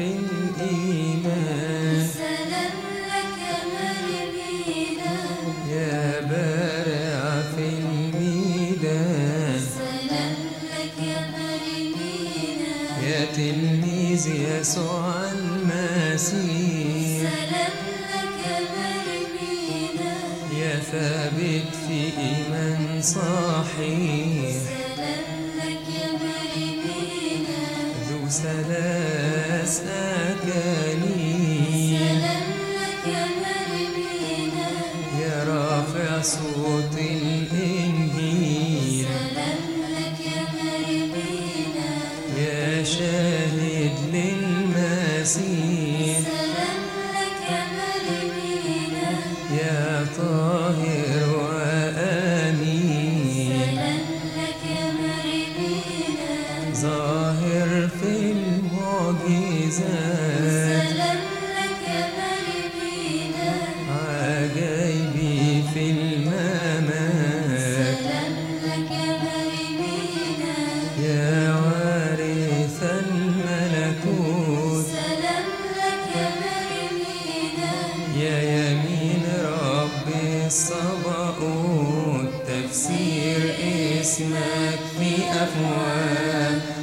في الإيمان. سلام لك مربينا يا بارع في الميدان سلام لك مربينا يا تلميذ يسوع المسيح. سلام لك مربينا يا ثابت في إيمان صحيح سلام صوت الإنجيل. سلام لك يا مريمينا يا شاهد للمسيح. سلام لك يا مريمينا يا طاهر وأمين. سلام لك يا مريمينا ظاهر في المعجزات يا يمين رب الصباؤوت تفسير اسمك في أفواه.